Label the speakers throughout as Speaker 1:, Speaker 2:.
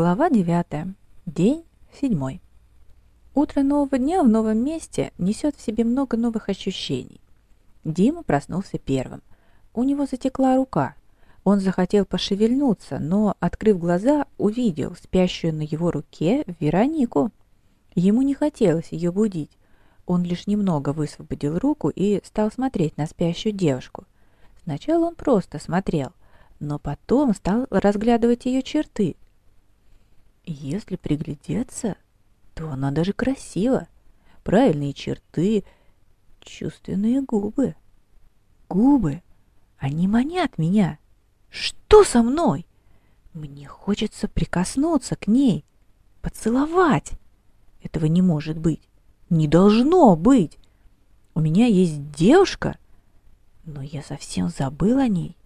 Speaker 1: Глава 9. День 7. Утро нового дня в новом месте несет в себе много новых ощущений. Дима проснулся первым. У него затекла рука. Он захотел пошевельнуться, но, открыв глаза, увидел спящую на его руке Веронику. Ему не хотелось ее будить. Он лишь немного высвободил руку и стал смотреть на спящую девушку. Сначала он просто смотрел, но потом стал разглядывать ее черты – если приглядеться, то она даже красива. Правильные черты, чувственные губы. Губы, они манят меня. Что со мной? Мне хочется прикоснуться к ней, поцеловать. Этого не может быть. Не должно быть. У меня есть девушка, но я совсем забыл о ней.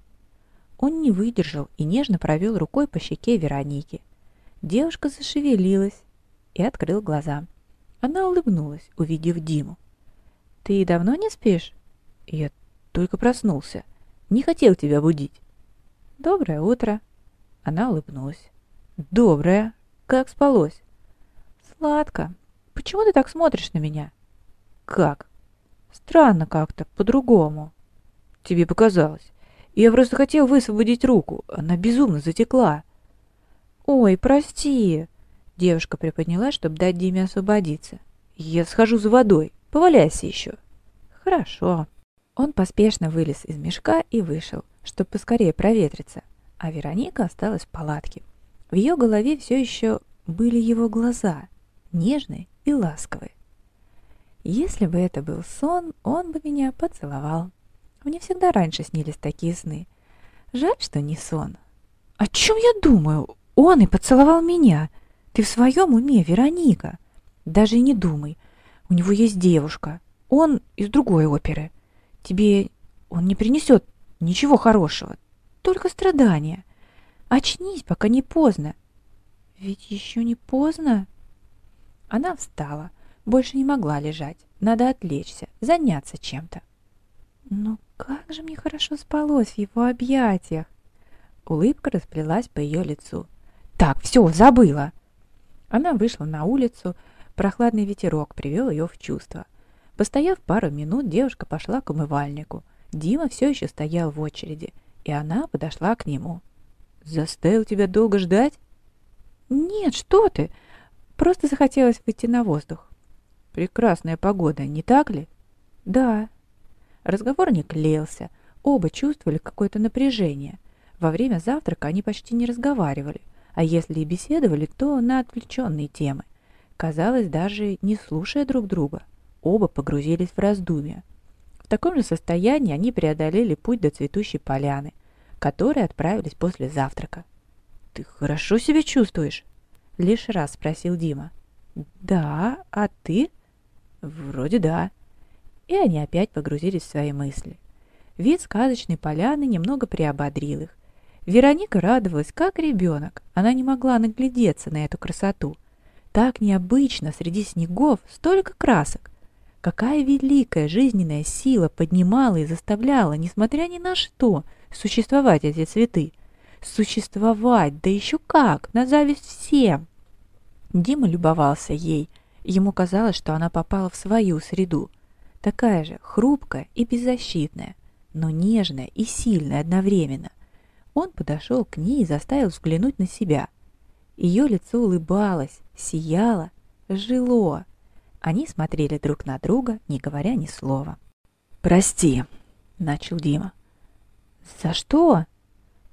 Speaker 1: Он не выдержал и нежно провел рукой по щеке Вероники. Девушка зашевелилась и открыл глаза. Она улыбнулась, увидев Диму. «Ты давно не спишь?» «Я только проснулся. Не хотел тебя будить». «Доброе утро». Она улыбнулась. «Доброе. Как спалось?» «Сладко. Почему ты так смотришь на меня?» «Как?» «Странно как-то, по-другому». «Тебе показалось. Я просто хотел высвободить руку. Она безумно затекла». «Ой, прости!» Девушка приподнялась, чтобы дать Диме освободиться. «Я схожу за водой. Поваляйся еще». «Хорошо». Он поспешно вылез из мешка и вышел, чтобы поскорее проветриться, а Вероника осталась в палатке. В ее голове все еще были его глаза, нежные и ласковые. Если бы это был сон, он бы меня поцеловал. Мне всегда раньше снились такие сны. Жаль, что не сон. О чем я думаю? Он и поцеловал меня. Ты в своем уме, Вероника? Даже не думай. У него есть девушка. Он из другой оперы. Тебе он не принесет ничего хорошего, только страдания. Очнись, пока не поздно. Ведь еще не поздно. Она встала. Больше не могла лежать. Надо отвлечься, заняться чем-то. Но как же мне хорошо спалось в его объятиях. Улыбка расплелась по ее лицу. Все, забыла. Она вышла на улицу, прохладный ветерок привел ее в чувство. Постояв пару минут, девушка пошла к умывальнику. Дима все еще стоял в очереди, и она подошла к нему. «Заставил тебя долго ждать?» «Нет, что ты! Просто захотелось выйти на воздух». «Прекрасная погода, не так ли?» «Да». Разговор не клеился, оба чувствовали какое-то напряжение. Во время завтрака они почти не разговаривали а если и беседовали, то на отвлеченные темы. Казалось, даже не слушая друг друга, оба погрузились в раздумья. В таком же состоянии они преодолели путь до цветущей поляны, которой отправились после завтрака. «Ты хорошо себя чувствуешь?» — лишь раз спросил Дима. «Да, а ты?» «Вроде да». И они опять погрузились в свои мысли. Вид сказочной поляны немного приободрил их, Вероника радовалась, как ребенок. Она не могла наглядеться на эту красоту. Так необычно среди снегов столько красок. Какая великая жизненная сила поднимала и заставляла, несмотря ни на что, существовать эти цветы. Существовать, да еще как, на зависть всем. Дима любовался ей. Ему казалось, что она попала в свою среду. Такая же хрупкая и беззащитная, но нежная и сильная одновременно – он подошел к ней и заставил взглянуть на себя. Ее лицо улыбалось, сияло, жило. Они смотрели друг на друга, не говоря ни слова. «Прости», — начал Дима. «За что?»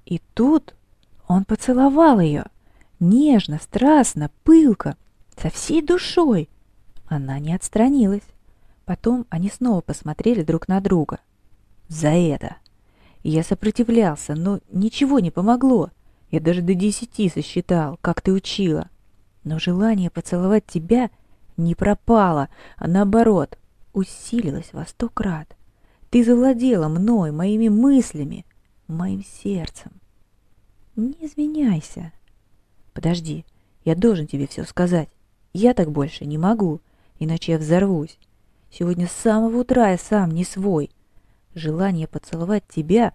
Speaker 1: И тут он поцеловал ее. Нежно, страстно, пылко, со всей душой. Она не отстранилась. Потом они снова посмотрели друг на друга. «За это!» Я сопротивлялся, но ничего не помогло. Я даже до десяти сосчитал, как ты учила. Но желание поцеловать тебя не пропало, а наоборот, усилилось во сто крат. Ты завладела мной, моими мыслями, моим сердцем. Не изменяйся. Подожди, я должен тебе все сказать. Я так больше не могу, иначе я взорвусь. Сегодня с самого утра я сам не свой. Желание поцеловать тебя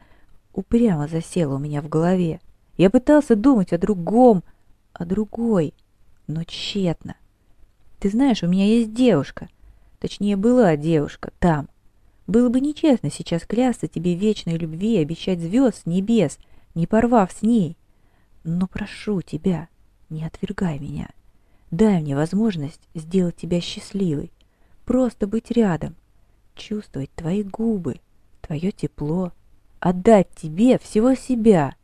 Speaker 1: упрямо засело у меня в голове. Я пытался думать о другом, о другой, но тщетно. Ты знаешь, у меня есть девушка. Точнее, была девушка там. Было бы нечестно сейчас клясться тебе вечной любви и обещать звезд небес, не порвав с ней. Но прошу тебя, не отвергай меня. Дай мне возможность сделать тебя счастливой. Просто быть рядом, чувствовать твои губы, твое тепло, отдать тебе всего себя.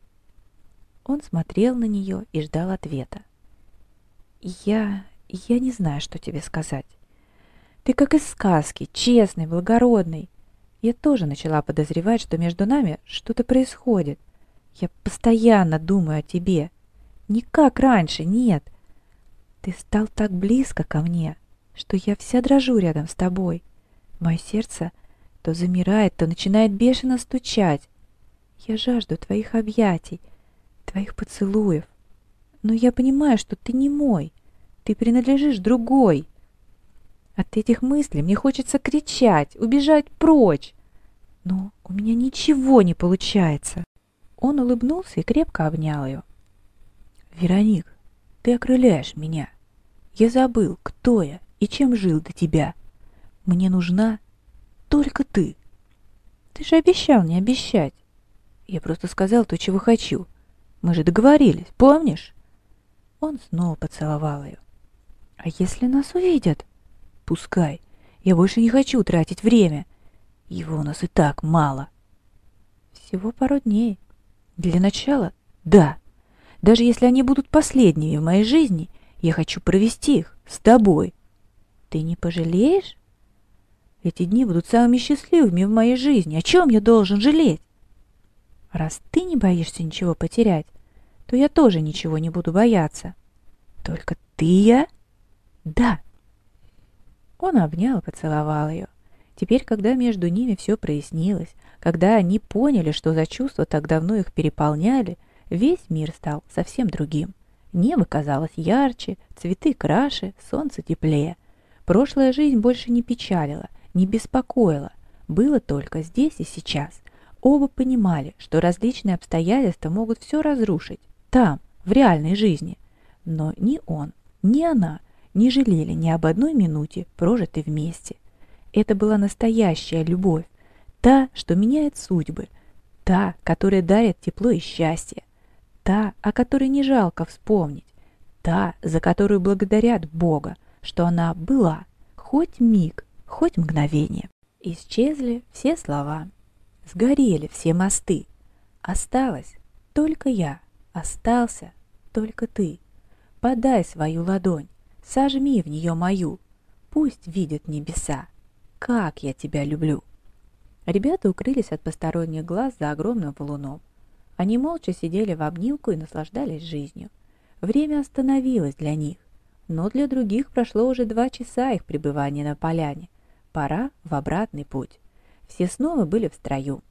Speaker 1: Он смотрел на нее и ждал ответа. Я... я не знаю, что тебе сказать. Ты как из сказки, честный, благородный. Я тоже начала подозревать, что между нами что-то происходит. Я постоянно думаю о тебе. Не как раньше, нет. Ты стал так близко ко мне, что я вся дрожу рядом с тобой. Мое сердце то замирает, то начинает бешено стучать. Я жажду твоих объятий, твоих поцелуев. Но я понимаю, что ты не мой. Ты принадлежишь другой. От этих мыслей мне хочется кричать, убежать прочь. Но у меня ничего не получается. Он улыбнулся и крепко обнял ее. «Вероник, ты окрыляешь меня. Я забыл, кто я и чем жил до тебя. Мне нужна только ты. Ты же обещал не обещать. Я просто сказал то, чего хочу. Мы же договорились, помнишь?» Он снова поцеловал ее. «А если нас увидят?» Пускай. Я больше не хочу тратить время. Его у нас и так мало. Всего пару дней. Для начала — да. Даже если они будут последними в моей жизни, я хочу провести их с тобой. Ты не пожалеешь? Эти дни будут самыми счастливыми в моей жизни. О чем я должен жалеть? Раз ты не боишься ничего потерять, то я тоже ничего не буду бояться. Только ты я? Да, он обнял и поцеловал ее. Теперь, когда между ними все прояснилось, когда они поняли, что за чувства так давно их переполняли, весь мир стал совсем другим. Небо казалось ярче, цветы краше, солнце теплее. Прошлая жизнь больше не печалила, не беспокоила. Было только здесь и сейчас. Оба понимали, что различные обстоятельства могут все разрушить. Там, в реальной жизни. Но ни он, ни она – не жалели ни об одной минуте, прожитой вместе. Это была настоящая любовь, та, что меняет судьбы, та, которая дарит тепло и счастье, та, о которой не жалко вспомнить, та, за которую благодарят Бога, что она была, хоть миг, хоть мгновение. Исчезли все слова, сгорели все мосты, осталась только я, остался только ты. Подай свою ладонь, Сожми в нее мою, пусть видят небеса, как я тебя люблю. Ребята укрылись от посторонних глаз за огромным валуном. Они молча сидели в обнимку и наслаждались жизнью. Время остановилось для них, но для других прошло уже два часа их пребывания на поляне. Пора в обратный путь. Все снова были в строю.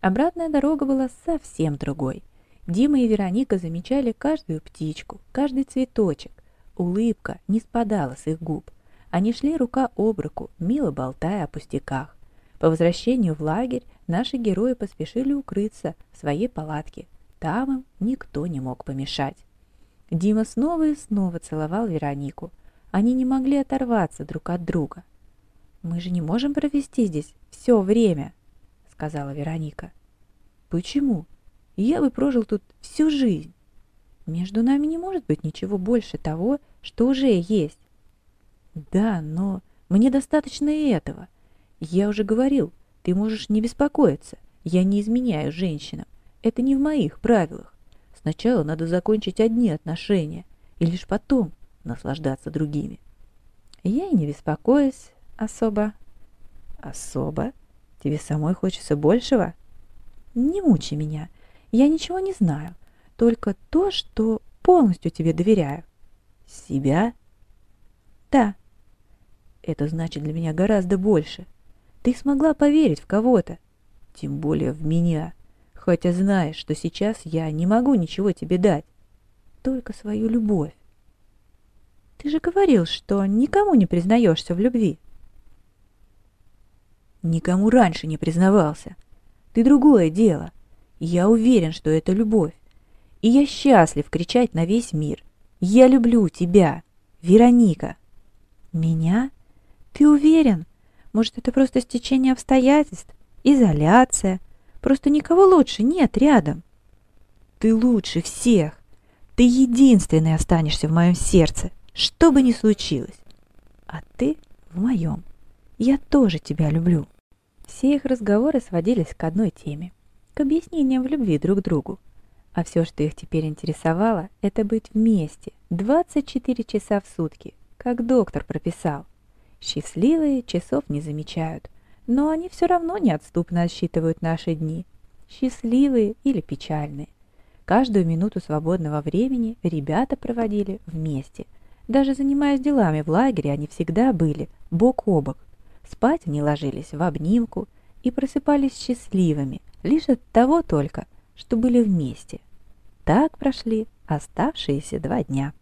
Speaker 1: Обратная дорога была совсем другой. Дима и Вероника замечали каждую птичку, каждый цветочек, Улыбка не спадала с их губ. Они шли рука об руку, мило болтая о пустяках. По возвращению в лагерь наши герои поспешили укрыться в своей палатке. Там им никто не мог помешать. Дима снова и снова целовал Веронику. Они не могли оторваться друг от друга. «Мы же не можем провести здесь все время», — сказала Вероника. «Почему? Я бы прожил тут всю жизнь». Между нами не может быть ничего больше того, что уже есть. Да, но мне достаточно и этого. Я уже говорил, ты можешь не беспокоиться. Я не изменяю женщинам. Это не в моих правилах. Сначала надо закончить одни отношения, и лишь потом наслаждаться другими. Я и не беспокоюсь особо. Особо? Тебе самой хочется большего? Не мучи меня. Я ничего не знаю только то, что полностью тебе доверяю. Себя? Да. Это значит для меня гораздо больше. Ты смогла поверить в кого-то, тем более в меня, хотя знаешь, что сейчас я не могу ничего тебе дать, только свою любовь. Ты же говорил, что никому не признаешься в любви. Никому раньше не признавался. Ты другое дело. Я уверен, что это любовь. И я счастлив кричать на весь мир. Я люблю тебя, Вероника. Меня? Ты уверен? Может, это просто стечение обстоятельств? Изоляция? Просто никого лучше нет рядом. Ты лучше всех. Ты единственный останешься в моем сердце, что бы ни случилось. А ты в моем. Я тоже тебя люблю. Все их разговоры сводились к одной теме, к объяснениям в любви друг другу. А все, что их теперь интересовало, это быть вместе 24 часа в сутки, как доктор прописал. Счастливые часов не замечают, но они все равно неотступно отсчитывают наши дни, счастливые или печальные. Каждую минуту свободного времени ребята проводили вместе. Даже занимаясь делами в лагере, они всегда были бок о бок. Спать они ложились в обнимку и просыпались счастливыми, лишь от того только, что были вместе. Так прошли оставшиеся два дня.